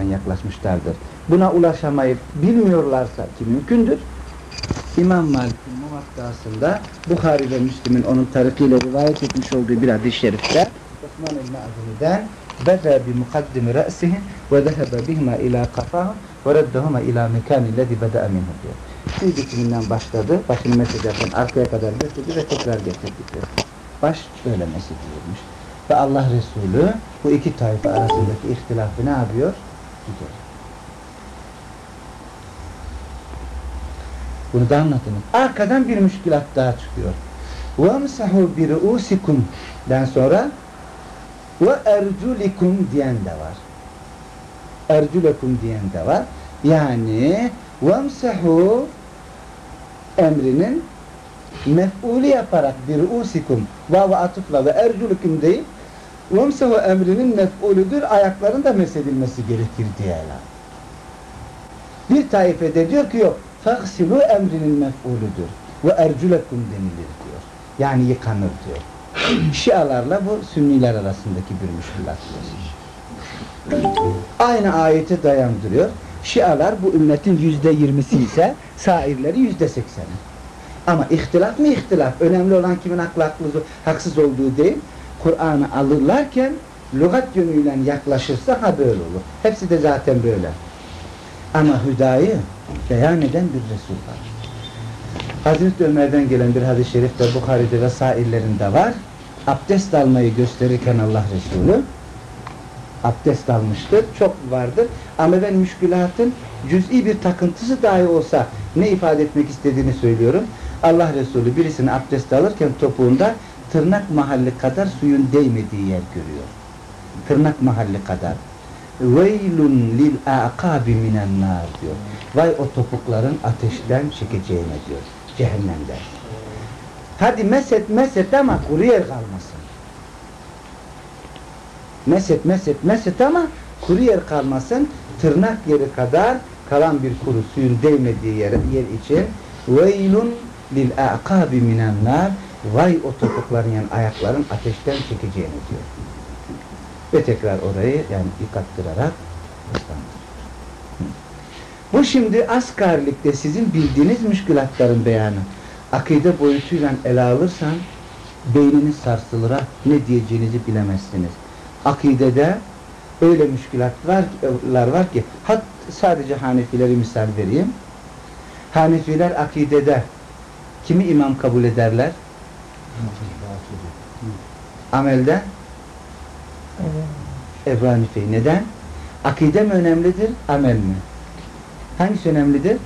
yaklaşmışlardır. Buna ulaşamayıp bilmiyorlarsa ki mümkündür. İmam Malik'in muvattasında Bukhari ve Müslim'in onun tarikiyle rivayet etmiş olduğu bir hadis-i şerifte Osman el-Ma'zuni'den re'sihi ve zehebe bihma ila kafahu ve reddehuma ila mekani lezi beda'a minhu diyor. Tüy dikiminden başladı, başını mesediyatın arkaya kadar getirdi ve tekrar getirdi diyor. Baş böyle mesediymiş. Ve Allah Resulü bu iki tayfa arasındaki ihtilafı ne yapıyor? Gidiyor. Bunu da anlatın. Arkadan bir müşkilat daha çıkıyor. وَمْسَحُوا بِرُؤُسِكُمْ den sonra ve erculikum diyen de var. Erculekum diyen de var. Yani vemsehu emrinin mef'ulü yaparak bir usikum vav atıfla ve erculukum deyip vemsehu emrinin mef'ulüdür ayakların da mesedilmesi gerekir diyorlar. Bir taife de diyor ki yok faksilu emrinin mef'ulüdür ve erculekum denilir diyor. Yani yıkanır diyor. Şialarla bu sünniler arasındaki bir müşkülat. Aynı ayeti dayandırıyor. Şialar bu ümmetin yüzde yirmisi ise sairleri yüzde sekseni. Ama ihtilaf mı ihtilaf? Önemli olan kimin haklı haksız olduğu değil. Kur'an'ı alırlarken lügat yönüyle yaklaşırsa ha böyle olur. Hepsi de zaten böyle. Ama hüdayı beyan eden bir Resul var. Hazreti Ömer'den gelen bir hadis-i şerif de Bukhari'de ve sairlerinde var. Abdest almayı gösterirken Allah Resulü abdest almıştır. Çok vardır. Ama ben müşkülatın cüz'i bir takıntısı dahi olsa ne ifade etmek istediğini söylüyorum. Allah Resulü birisini abdest alırken topuğunda tırnak mahalli kadar suyun değmediği yer görüyor. Tırnak mahalli kadar. Veylun lil aqabi minen diyor. Vay o topukların ateşten çekeceğine diyor. Cehennemden. Hadi meset meset ama kuru yer kalmasın. Meset meset meset ama kuru yer kalmasın. Tırnak yeri kadar kalan bir kuru suyun değmediği yer, yer için veylun lil aqabi minen vay o topukların yani ayakların ateşten çekeceğini diyor. Ve tekrar orayı yani yıkattırarak ıslandır. Bu şimdi asgarlikte sizin bildiğiniz müşkülatların beyanı. Akide boyutuyla ele alırsan beyniniz sarsılır ne diyeceğinizi bilemezsiniz. Akidede öyle müşkülatlar var ki hat sadece Hanefileri misal vereyim. Hanefiler akidede kimi imam kabul ederler? Amelde? Ebu Hanife'yi. Neden? Akide mi önemlidir, amel mi? Hangisi önemlidir?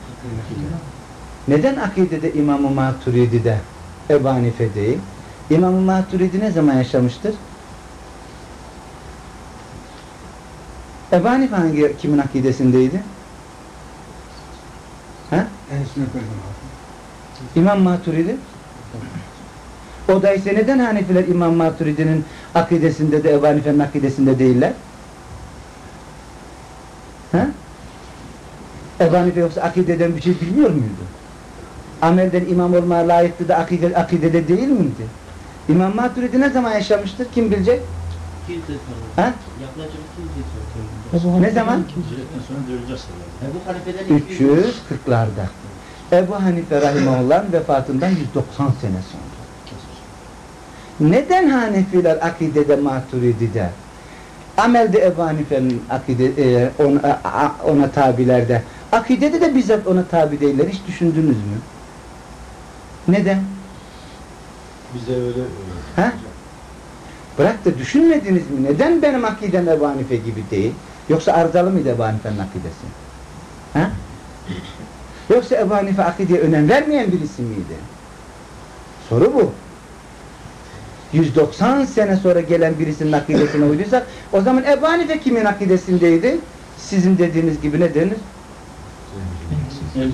Neden akidede İmam-ı Maturidi'de Ebu Hanife değil? İmam-ı Maturidi ne zaman yaşamıştır? Ebu Hanife hangi, kimin akidesindeydi? Ha? İmam Maturidi? O da ise neden Hanefiler İmam Maturidi'nin akidesinde de Ebu Hanife'nin akidesinde değiller? Ha? Ebu Hanife yoksa akideden bir şey bilmiyor muydu? Amelden imam olmaya layıktı da akide, akidede değil miydi? İmam Maturidi ne zaman yaşamıştır? Kim bilecek? Ha? Ne zaman? Ebu Hanife'den 340'larda. Ebu Hanife Rahimahullah'ın vefatından 190 sene sonra. Neden Hanefiler akidede Maturidi'de? Amelde Ebu Hanife'nin akide, e, ona, ona tabilerde. Akidede de bizzat ona tabi değiller. Hiç düşündünüz mü? Neden? Bize öyle Ha? Bırak da düşünmediniz mi? Neden benim akidem Ebu Hanife gibi değil? Yoksa arızalı mıydı Ebu Hanife'nin akidesi? Ha? Yoksa Ebu Hanife akideye önem vermeyen birisi miydi? Soru bu. 190 sene sonra gelen birisinin akidesine uyduysak o zaman Ebu Hanife kimin akidesindeydi? Sizin dediğiniz gibi ne denir?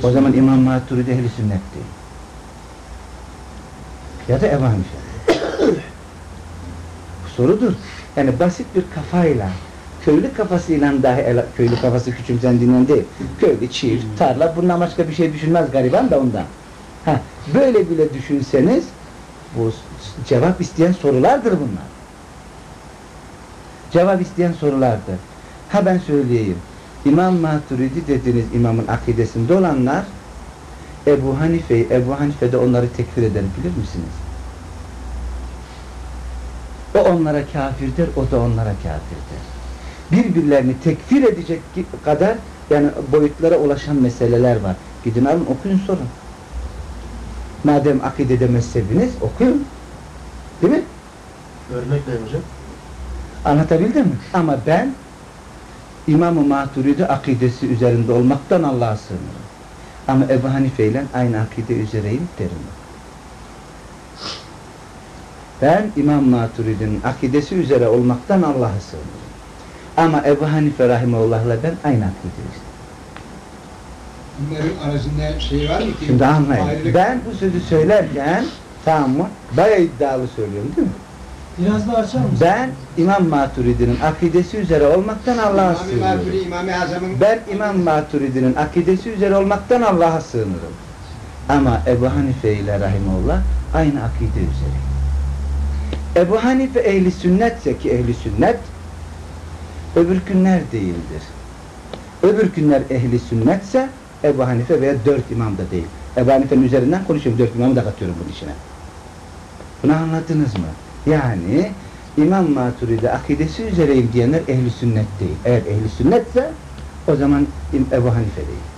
O zaman İmam Maturidi ehli sünnetti. Ya da Ebu Hanife. Sorudur. Yani basit bir kafayla köylü kafasıyla dahi ele- köylü kafası küçümsendiğinden değil. Köylü, çift, tarla bundan başka bir şey düşünmez gariban da ondan. Ha, böyle bile düşünseniz bu cevap isteyen sorulardır bunlar. Cevap isteyen sorulardır. Ha ben söyleyeyim. İmam Maturidi dediğiniz imamın akidesinde olanlar Ebu Hanife'yi, Ebu Hanife de onları tekfir eder bilir misiniz? O onlara kafir der, o da onlara kafir der. Birbirlerini tekfir edecek kadar yani boyutlara ulaşan meseleler var. Gidin alın okuyun sorun. Madem akidede mezhebiniz okuyun. Örnek ne hocam? Anlatabildim mi? Ama ben İmam-ı Maturidi akidesi üzerinde olmaktan Allah'a sığınırım. Ama Ebu Hanife ile aynı akide üzereyim derim. Ben İmam Maturidi'nin akidesi üzere olmaktan Allah'a sığınırım. Ama Ebu Hanife Rahimehullah'la ben aynı akideyiz. Bunların arasında şey var mı ki? Şimdi anlayın. ayrılık- Ben bu sözü söylerken tamam mı? Bayağı iddialı söylüyorum değil mi? Biraz daha açar mısın? Ben İmam Maturidi'nin akidesi üzere olmaktan Allah'a sığınırım. Ben İmam Maturidi'nin akidesi üzere olmaktan Allah'a sığınırım. Ama Ebu Hanife ile Rahimullah aynı akide üzere. Ebu Hanife ehli sünnetse ki ehli sünnet öbür günler değildir. Öbür günler ehli sünnetse Ebu Hanife veya dört imam da değil. Ebu Hanife'nin üzerinden konuşuyorum. Dört imamı da katıyorum bunun içine. Bunu anladınız mı? Yani İmam Maturidi akidesi üzereyim diyenler ehli sünnet değil. Eğer ehli sünnetse o zaman Ebu Hanife değil.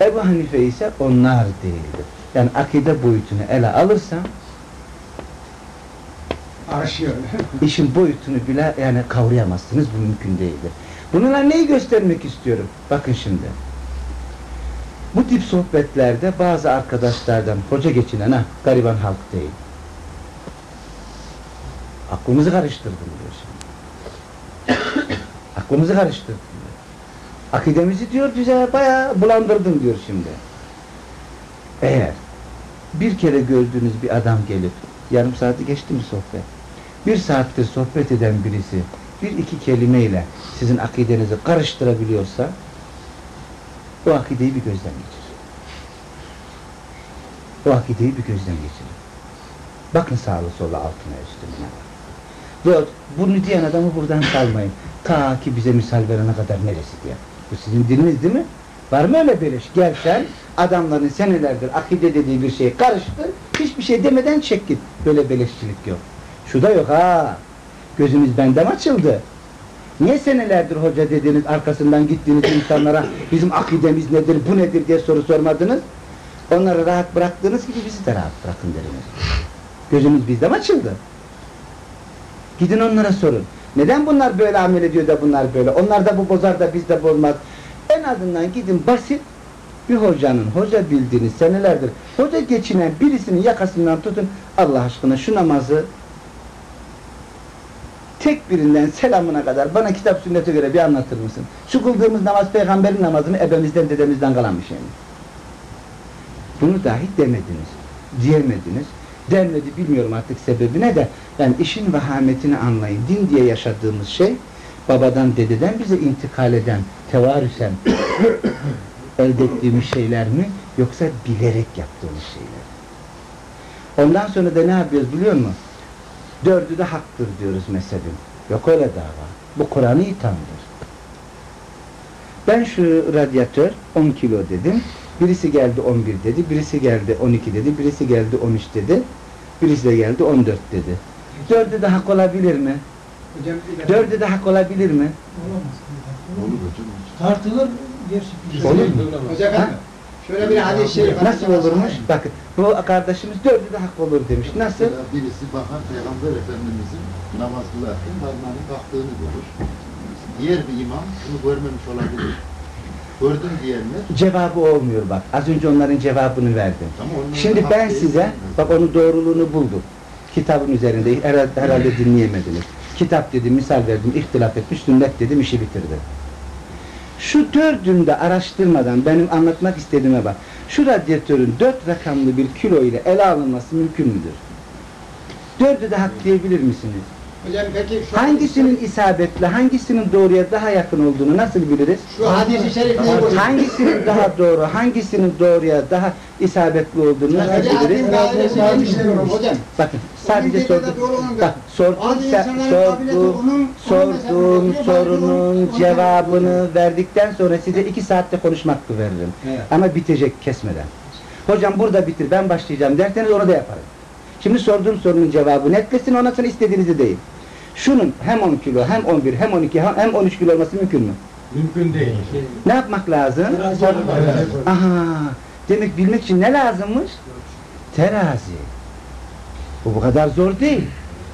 Ebu Hanife ise onlar değildir. Yani akide boyutunu ele alırsam aşıyor. işin boyutunu bile yani kavrayamazsınız. Bu mümkün değildir. Bununla neyi göstermek istiyorum? Bakın şimdi. Bu tip sohbetlerde bazı arkadaşlardan hoca geçinen ha gariban halk değil. Aklımızı karıştırdın diyor şimdi. Aklımızı karıştırdın diyor. Akidemizi diyor bize bayağı bulandırdın diyor şimdi. Eğer bir kere gördüğünüz bir adam gelip yarım saati geçti mi sohbet? Bir saattir sohbet eden birisi bir iki kelimeyle sizin akidenizi karıştırabiliyorsa o akideyi bir gözden geçirin. O akideyi bir gözden geçirin. Bakın sağlı sola altına üstüne. Ve bunu diyen adamı buradan salmayın. Ta ki bize misal verene kadar neresi diye. Bu sizin diliniz değil mi? Var mı öyle beleş? Gel sen adamların senelerdir akide dediği bir şey karıştı. Hiçbir şey demeden çek git. Böyle beleşçilik yok. Şu da yok ha. Gözünüz benden açıldı. Niye senelerdir hoca dediğiniz arkasından gittiğiniz insanlara bizim akidemiz nedir, bu nedir diye soru sormadınız? Onları rahat bıraktığınız gibi bizi de rahat bırakın dediniz. Gözünüz bizden açıldı. Gidin onlara sorun. Neden bunlar böyle amel ediyor da bunlar böyle? Onlar da bu bozar da biz de bozmaz. En azından gidin basit bir hocanın, hoca bildiğiniz senelerdir, hoca geçinen birisinin yakasından tutun. Allah aşkına şu namazı tek birinden selamına kadar bana kitap sünnete göre bir anlatır mısın? Şu kıldığımız namaz peygamberin namazı mı, ebemizden dedemizden kalan bir şey mi? Bunu dahi demediniz, diyemediniz. Denmedi bilmiyorum artık sebebine de. Yani işin vahametini anlayın. Din diye yaşadığımız şey babadan dededen bize intikal eden, tevarüsen elde ettiğimiz şeyler mi yoksa bilerek yaptığımız şeyler? Ondan sonra da ne yapıyoruz biliyor musun? Dördü de haktır diyoruz mezhebin. Yok öyle dava. Bu Kur'an'ı ithamdır. Ben şu radyatör 10 kilo dedim. Birisi geldi 11 dedi, birisi geldi 12 dedi, birisi geldi 13 dedi, birisi de geldi 14 dedi. Dördü de hak olabilir mi? Dördü de hak olabilir mi? Olamaz. Olur hocam. Tartılır, gerçi Olur mu? Hocam efendim, şöyle bir hadis-i şerif. Nasıl olurmuş? Bakın bu kardeşimiz dördü de hak olur demiş. Nasıl? Birisi bakar Peygamber Efendimizin namaz kılarken parmağının kalktığını görür. Diğer bir imam bunu görmemiş olabilir. Gördüm diyenler Cevabı olmuyor bak. Az önce onların cevabını verdim. ama onların Şimdi ben size, mi? bak onun doğruluğunu buldum. Kitabın üzerinde, herhalde, herhalde dinleyemediniz. Kitap dedim, misal verdim, ihtilaf etmiş, sünnet dedim, işi bitirdim. Şu dördünde araştırmadan benim anlatmak istediğime bak. Şu radyatörün dört rakamlı bir kilo ile ele alınması mümkün müdür? Dördü de hak diyebilir misiniz? Hocam peki şu Hangisinin isabetli, hangisinin doğruya daha yakın olduğunu nasıl biliriz? şu hadisi şerif neyi bozuyor? Hangisinin daha doğru, hangisinin doğruya daha isabetli olduğunu nasıl biliriz? hocam. Bakın sadece sordum. Bak sordum, sordum, sorduğum sorunun cevabını verdikten sonra size iki saatte konuşma hakkı veririm. Evet. Ama bitecek kesmeden. Hocam burada bitir, ben başlayacağım derseniz onu da yaparım. Şimdi sorduğum sorunun cevabı netlesin, ondan sonra istediğinizi deyin. Şunun hem 10 kilo, hem 11, hem 12, hem 13 kilo olması mümkün mü? Mümkün değil. Ne yapmak lazım? Aha, demek bilmek için ne lazımmış? Terazi. Bu bu kadar zor değil.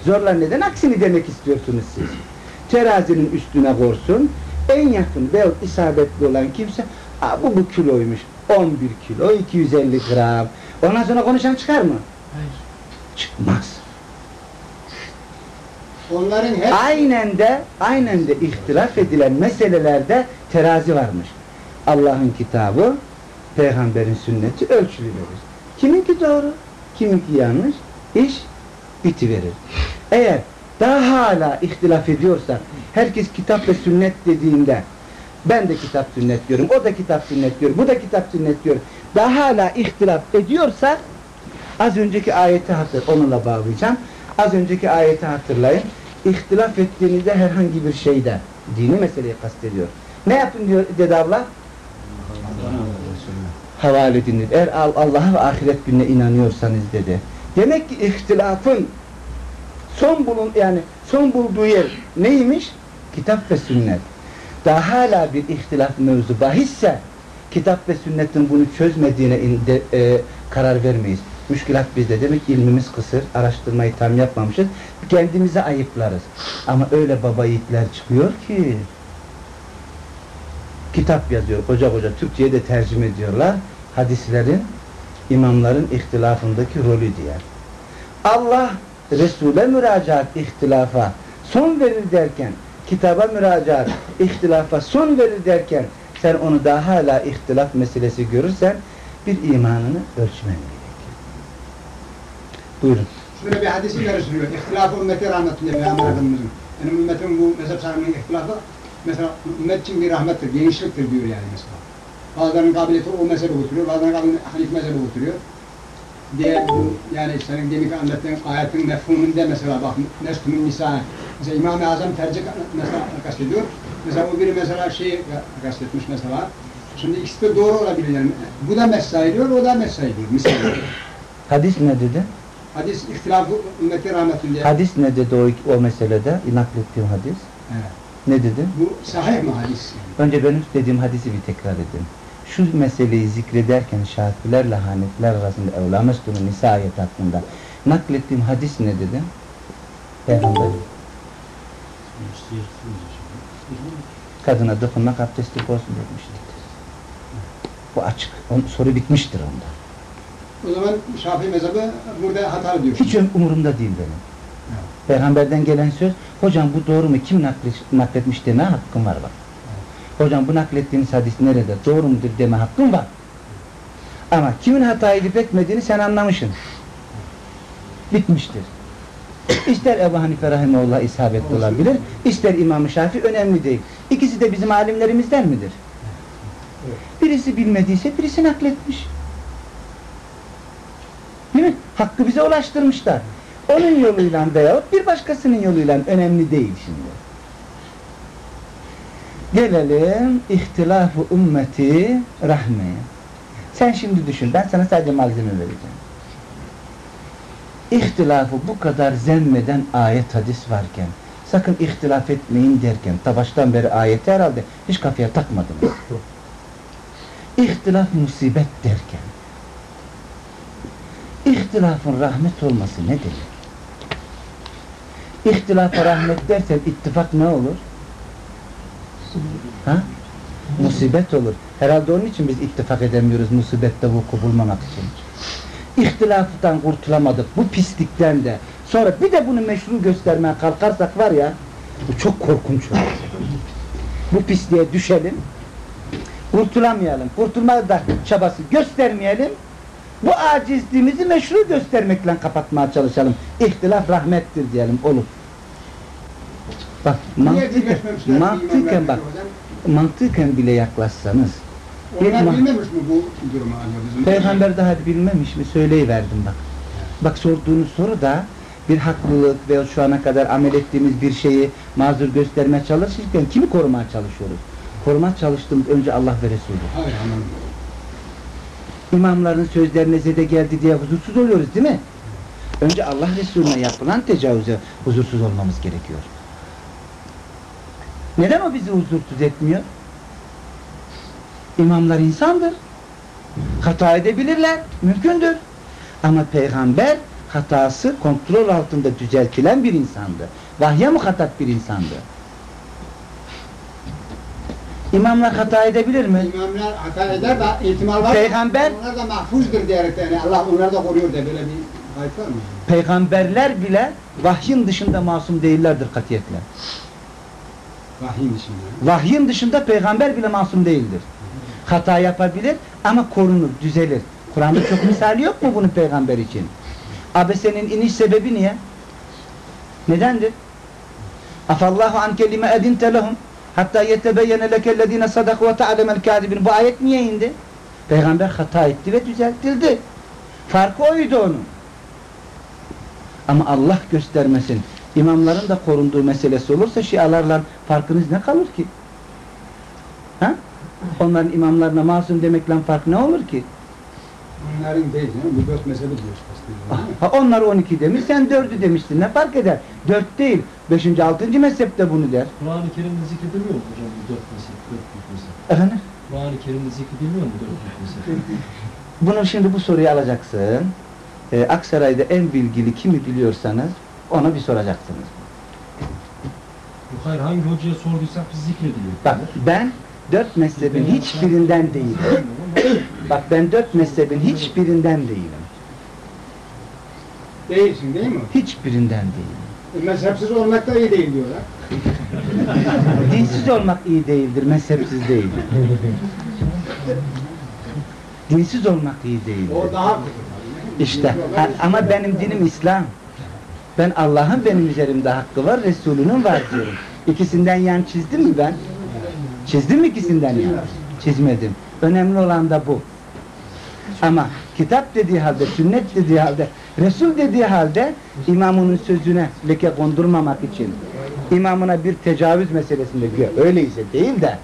Zorla neden aksini demek istiyorsunuz siz? Terazinin üstüne korsun, en yakın veyahut isabetli olan kimse, Aa, bu bu kiloymuş, 11 kilo, 250 gram. Ondan sonra konuşan çıkar mı? Çıkmaz. Onların hep Aynen de, aynen de ihtilaf edilen meselelerde terazi varmış. Allah'ın kitabı, peygamberin sünneti ölçülü verir. Kiminki doğru, kiminki yanlış, iş bitiverir. Eğer daha hala ihtilaf ediyorsa, herkes kitap ve sünnet dediğinde, ben de kitap sünnet diyorum, o da kitap sünnet diyor, bu da kitap sünnet diyor, daha hala ihtilaf ediyorsa, az önceki ayeti hatır, onunla bağlayacağım. Az önceki ayeti hatırlayın. İhtilaf ettiğinizde herhangi bir şeyde, dini meseleyi kastediyor. Ne yapın diyor dedi abla? Havale edin. Eğer Al- Allah'a ve ahiret gününe inanıyorsanız dedi. Demek ki ihtilafın son bulun yani son bulduğu yer neymiş? Kitap ve sünnet. Daha hala bir ihtilaf mevzu bahisse kitap ve sünnetin bunu çözmediğine in- de- e, karar vermeyiz. Müşkilat bizde. Demek ki ilmimiz kısır, araştırmayı tam yapmamışız. Kendimize ayıplarız. Ama öyle baba yiğitler çıkıyor ki kitap yazıyor. Koca koca Türkçe'ye de tercüme ediyorlar. Hadislerin, imamların ihtilafındaki rolü diye. Allah Resul'e müracaat ihtilafa son verir derken, kitaba müracaat ihtilafa son verir derken sen onu daha hala ihtilaf meselesi görürsen bir imanını ölçmen. Buyurun. şöyle bir hadisi sürüyor. İhtilaf-ı ümmeti rahmetli Peygamber Efendimizin. Yani ümmetin bu mezhep sahibinin ihtilafı mesela ümmet için bir rahmettir, genişliktir diyor yani mesela. Bazılarının kabiliyeti o mezhebe götürüyor, bazılarının kabiliyeti Hanif mezhebe götürüyor. Diye bu yani senin demin anlattığın ayetin mefhumunda mesela bak Neskünün Nisa mesela İmam-ı Azam tercih mesela kastediyor. Mesela o biri mesela şeyi kastetmiş mesela. Şimdi ikisi de doğru olabilir yani. Bu da mesai diyor, o da mesai diyor. Misal. Hadis ne dedi? Hadis ihtilafı ümmeti rahmetli diye. Hadis ne dedi o, o meselede? Naklettiğim hadis. Evet. Ne dedi? Bu sahih mi hadis? Önce benim dediğim hadisi bir tekrar edin. Şu meseleyi zikrederken Şafilerle Hanefiler arasında evlamestünün nisa ayet hakkında naklettiğim hadis ne dedi? Peygamber kadına dokunmak abdestlik olsun demiştir. Bu açık. Onun, soru bitmiştir onda. O zaman Şafii mezhebi burada hatalı diyor. Hiç umurumda değil benim. Peygamberden gelen söz, hocam bu doğru mu? Kim nakletmiş, deme hakkım var bak. Hocam bu naklettiğiniz hadis nerede? Doğru mudur deme hakkım var. Ama kimin hata edip etmediğini sen anlamışsın. Bitmiştir. İster Ebu Hanife Rahimullah isabetli olabilir, ister İmam-ı Şafii önemli değil. İkisi de bizim alimlerimizden midir? Birisi bilmediyse birisi nakletmiş. Hakkı bize ulaştırmışlar. Onun yoluyla veyahut bir başkasının yoluyla önemli değil şimdi. Gelelim ihtilaf-ı ümmeti rahmeye. Sen şimdi düşün, ben sana sadece malzeme vereceğim. İhtilafı bu kadar zemmeden ayet hadis varken, sakın ihtilaf etmeyin derken, ta baştan beri ayeti herhalde hiç kafaya takmadınız. İhtilaf musibet derken, İhtilafın rahmet olması ne demek? İhtilafa rahmet dersen ittifak ne olur? Ha? Musibet olur. Herhalde onun için biz ittifak edemiyoruz musibette vuku bulmamak için. İhtilaftan kurtulamadık. Bu pislikten de. Sonra bir de bunu meşru göstermeye kalkarsak var ya, bu çok korkunç olur. Bu pisliğe düşelim, kurtulamayalım. Kurtulma da çabası göstermeyelim. Bu acizliğimizi meşru göstermekle kapatmaya çalışalım. İhtilaf rahmettir diyelim, olur. Bak mantıken, mantıken bak, mantıken bile yaklaşsanız Onlar bilmemiş mi bu durumu? Peygamber daha bilmemiş mi? Söyleyiverdim bak. Bak sorduğunuz soru da bir haklılık veya şu ana kadar amel ettiğimiz bir şeyi mazur göstermeye çalışırken kimi korumaya çalışıyoruz? Korumaya çalıştığımız önce Allah ve Resulü. Hayır anladım. İmamların sözlerine zede geldi diye huzursuz oluyoruz değil mi? Önce Allah Resulüne yapılan tecavüze huzursuz olmamız gerekiyor. Neden o bizi huzursuz etmiyor? İmamlar insandır. Hata edebilirler, mümkündür. Ama peygamber hatası kontrol altında düzeltilen bir insandı. Vahye muhatap bir insandı. İmamlar hata edebilir mi? İmamlar hata eder de ihtimal var. Peygamber- Onlar da mahfuzdur diyerek yani Allah onları da koruyor diye böyle bir kayıt var mı? Peygamberler bile vahyin dışında masum değillerdir katiyetle. Vahyin dışında. Vahyin dışında peygamber bile masum değildir. Hata yapabilir ama korunur, düzelir. Kur'an'da çok misali yok mu bunun peygamber için? Abesenin iniş sebebi niye? Nedendir? Afallahu an kelime edinte lehum hatta yetebeyyene lekellezine sadaku ve ta'lemel kâzibin. Bu ayet niye indi? Peygamber hata etti ve düzeltildi. Farkı oydu onun. Ama Allah göstermesin. İmamların da korunduğu meselesi olursa şialarla farkınız ne kalır ki? Ha? Onların imamlarına masum demekle fark ne olur ki? Onların değil canım. Bu dört mezhebi diyor. Ah, Ha, onlar 12 demiş, sen 4'ü demiştin. Ne fark eder? 4 değil. 5. 6. mezhepte bunu der. Kur'an-ı Kerim'de zikredilmiyor mu hocam bu dört mezhep, dört büyük mezhep? Efendim? Kur'an-ı Kerim'de zikredilmiyor mu dört büyük mezhep? Bunu şimdi bu soruyu alacaksın. Ee, Aksaray'da en bilgili kimi biliyorsanız ona bir soracaksınız. Yok hayır hangi hocaya sorduysak biz zikrediliyor. Bak ben dört mezhebin hiçbirinden değilim. Bak ben dört mezhebin hiçbirinden değilim. Değilsin değil mi? Hiçbirinden değilim. E, Mezhepsiz olmak da iyi değil diyorlar. Dinsiz olmak iyi değildir, mezhepsiz değildir. Dinsiz olmak iyi değildir. O daha İşte ha- ama benim dinim İslam. Ben Allah'ın benim üzerimde hakkı var, Resulünün var diyorum. İkisinden yan çizdim mi ben? Çizdim mi ikisinden yan? Çizmedim. Önemli olan da bu. Ama kitap dediği halde, sünnet dediği halde, Resul dediği halde imamının sözüne leke kondurmamak için imamına bir tecavüz meselesinde öyleyse değil de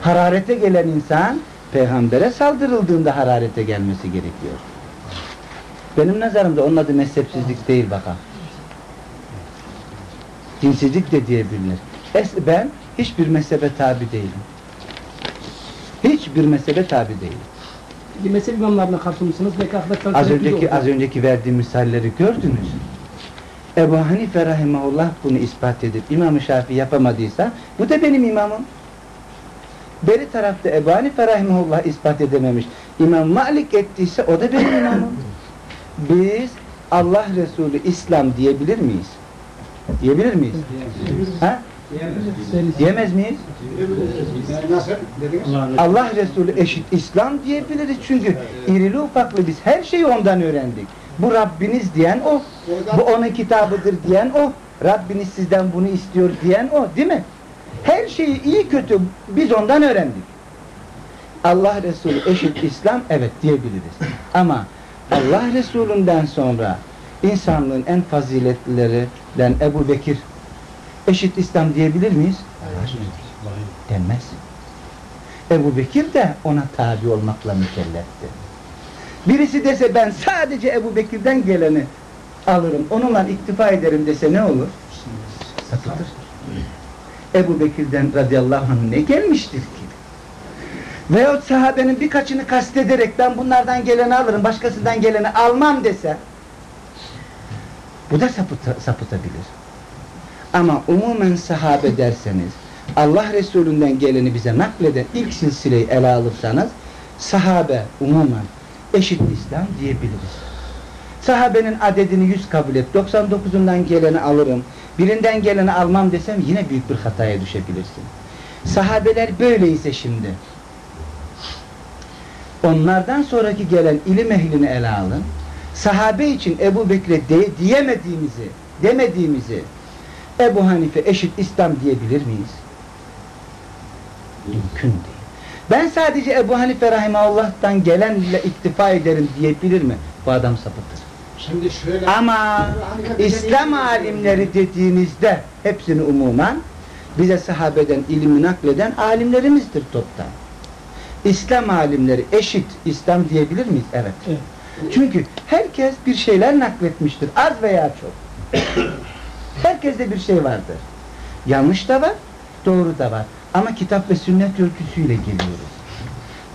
hararete gelen insan peygambere saldırıldığında hararete gelmesi gerekiyor. Benim nazarımda onun adı mezhepsizlik değil bakalım. Dinsizlik de diyebilir. Es ben hiçbir mezhebe tabi değilim. Hiçbir mezhebe tabi değilim. Bir mezhep imamlarına karşı mısınız? Bekahlıktan Az önceki az önceki verdiğim misalleri gördünüz. Ebu Hanife rahimahullah bunu ispat edip İmam-ı Şafii yapamadıysa bu da benim imamım. Beri tarafta Ebu Hanife rahimahullah ispat edememiş. İmam Malik ettiyse o da benim imamım. Biz Allah Resulü İslam diyebilir miyiz? Diyebilir miyiz? Ha? Diyemez miyiz? Nasıl dediniz? Allah Resulü eşit İslam diyebiliriz çünkü irili ufaklı biz her şeyi ondan öğrendik. Bu Rabbiniz diyen o, bu onun kitabıdır diyen o, Rabbiniz sizden bunu istiyor diyen o değil mi? Her şeyi iyi kötü biz ondan öğrendik. Allah Resulü eşit İslam evet diyebiliriz. Ama Allah Resulü'nden sonra insanlığın en faziletlilerinden Ebu Bekir eşit İslam diyebilir miyiz? Denmez. Ebu Bekir de ona tabi olmakla mükellefti. Birisi dese ben sadece Ebu Bekir'den geleni alırım, onunla iktifa ederim dese ne olur? Sapıtır. Ebu Bekir'den radıyallahu anh ne gelmiştir ki? Veyahut sahabenin birkaçını kastederek ben bunlardan geleni alırım, başkasından geleni almam dese bu da sapıta, sapıtabilir. Ama umumen sahabe derseniz Allah Resulü'nden geleni bize nakleden ilk silsileyi ele alırsanız sahabe umumen eşit İslam diyebiliriz. Sahabenin adedini 100 kabul et, 99'undan geleni alırım, birinden geleni almam desem yine büyük bir hataya düşebilirsin. Sahabeler böyleyse şimdi, onlardan sonraki gelen ilim ehlini ele alın, sahabe için Ebu Bekir'e de, diyemediğimizi, demediğimizi, Ebu Hanife eşit İslam diyebilir miyiz? Mümkün değil. Ben sadece Ebu Hanife Rahimahullah'tan gelenle iktifa ederim diyebilir mi? Bu adam sapıtır. Şimdi şöyle... Ama İslam alimleri dediğinizde hepsini umuman bize sahabeden ilmi nakleden alimlerimizdir toptan. İslam alimleri eşit İslam diyebilir miyiz? Evet. Evet. Çünkü herkes bir şeyler nakletmiştir. Az veya çok. Herkeste bir şey vardır. Yanlış da var, doğru da var. Ama kitap ve sünnet ölçüsüyle geliyoruz.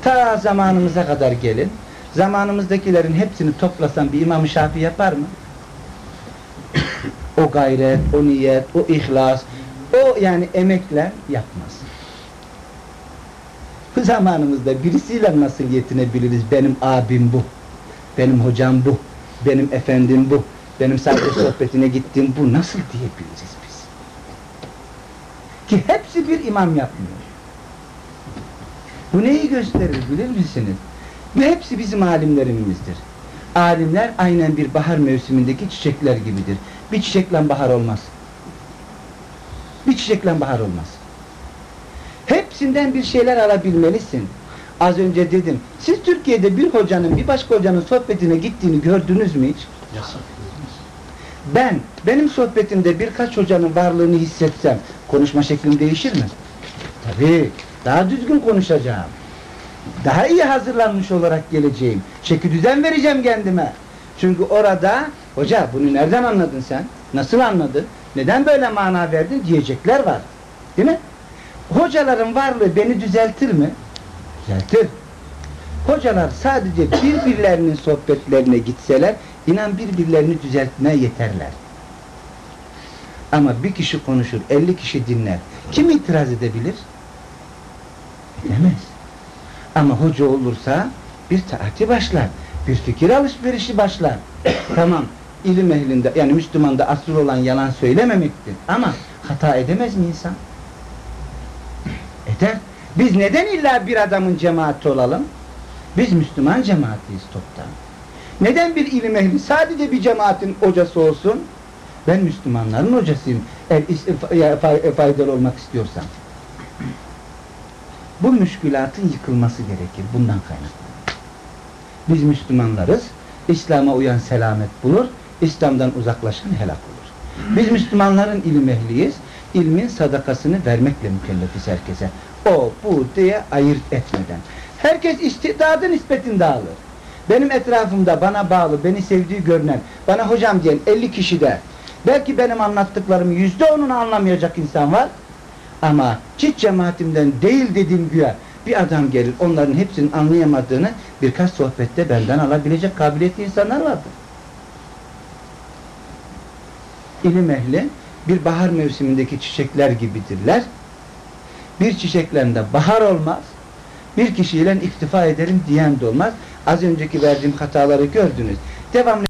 Ta zamanımıza kadar gelin. Zamanımızdakilerin hepsini toplasan bir İmam-ı Şafii yapar mı? o gayret, o niyet, o ihlas, o yani emekler yapmaz. Bu zamanımızda birisiyle nasıl yetinebiliriz? Benim abim bu, benim hocam bu, benim efendim bu, benim sadece sohbetine gittiğim bu nasıl diyebiliriz biz? Ki hepsi bir imam yapmıyor. Bu neyi gösterir bilir misiniz? Bu hepsi bizim alimlerimizdir. Alimler aynen bir bahar mevsimindeki çiçekler gibidir. Bir çiçekle bahar olmaz. Bir çiçekle bahar olmaz. Hepsinden bir şeyler alabilmelisin. Az önce dedim, siz Türkiye'de bir hocanın bir başka hocanın sohbetine gittiğini gördünüz mü hiç? Ben, benim sohbetimde birkaç hocanın varlığını hissetsem, konuşma şeklim değişir mi? Tabii, daha düzgün konuşacağım. Daha iyi hazırlanmış olarak geleceğim. Çeki düzen vereceğim kendime. Çünkü orada, hoca bunu nereden anladın sen? Nasıl anladın? Neden böyle mana verdin diyecekler var. Değil mi? Hocaların varlığı beni düzeltir mi? Düzeltir. Hocalar sadece birbirlerinin sohbetlerine gitseler, inan birbirlerini düzeltmeye yeterler. Ama bir kişi konuşur, elli kişi dinler. Kim itiraz edebilir? Demez. Ama hoca olursa bir taati başlar. Bir fikir alışverişi başlar. tamam, ilim ehlinde, yani Müslümanda asıl olan yalan söylememektir. Ama hata edemez mi insan? Eder. Biz neden illa bir adamın cemaati olalım? Biz Müslüman cemaatiyiz toptan. Neden bir ilim ehli sadece bir cemaatin hocası olsun? Ben Müslümanların hocasıyım. Eğer ya- fa- faydalı olmak istiyorsam. Bu müşkülatın yıkılması gerekir. Bundan kaynaklı. Biz Müslümanlarız. İslam'a uyan selamet bulur. İslam'dan uzaklaşan helak olur. Biz Müslümanların ilim ehliyiz. İlmin sadakasını vermekle mükellefiz herkese. O, bu diye ayırt etmeden. Herkes istidadı nispetinde alır. Benim etrafımda bana bağlı, beni sevdiği görünen, bana hocam diyen 50 kişide belki benim anlattıklarımı yüzde onunu anlamayacak insan var. Ama çift cemaatimden değil dediğim güya bir adam gelir onların hepsinin anlayamadığını birkaç sohbette benden alabilecek kabiliyetli insanlar vardır. İlim ehli bir bahar mevsimindeki çiçekler gibidirler. Bir çiçeklerinde bahar olmaz, bir kişiyle iktifa ederim diyen de olmaz. Az önceki verdiğim hataları gördünüz. Devamlı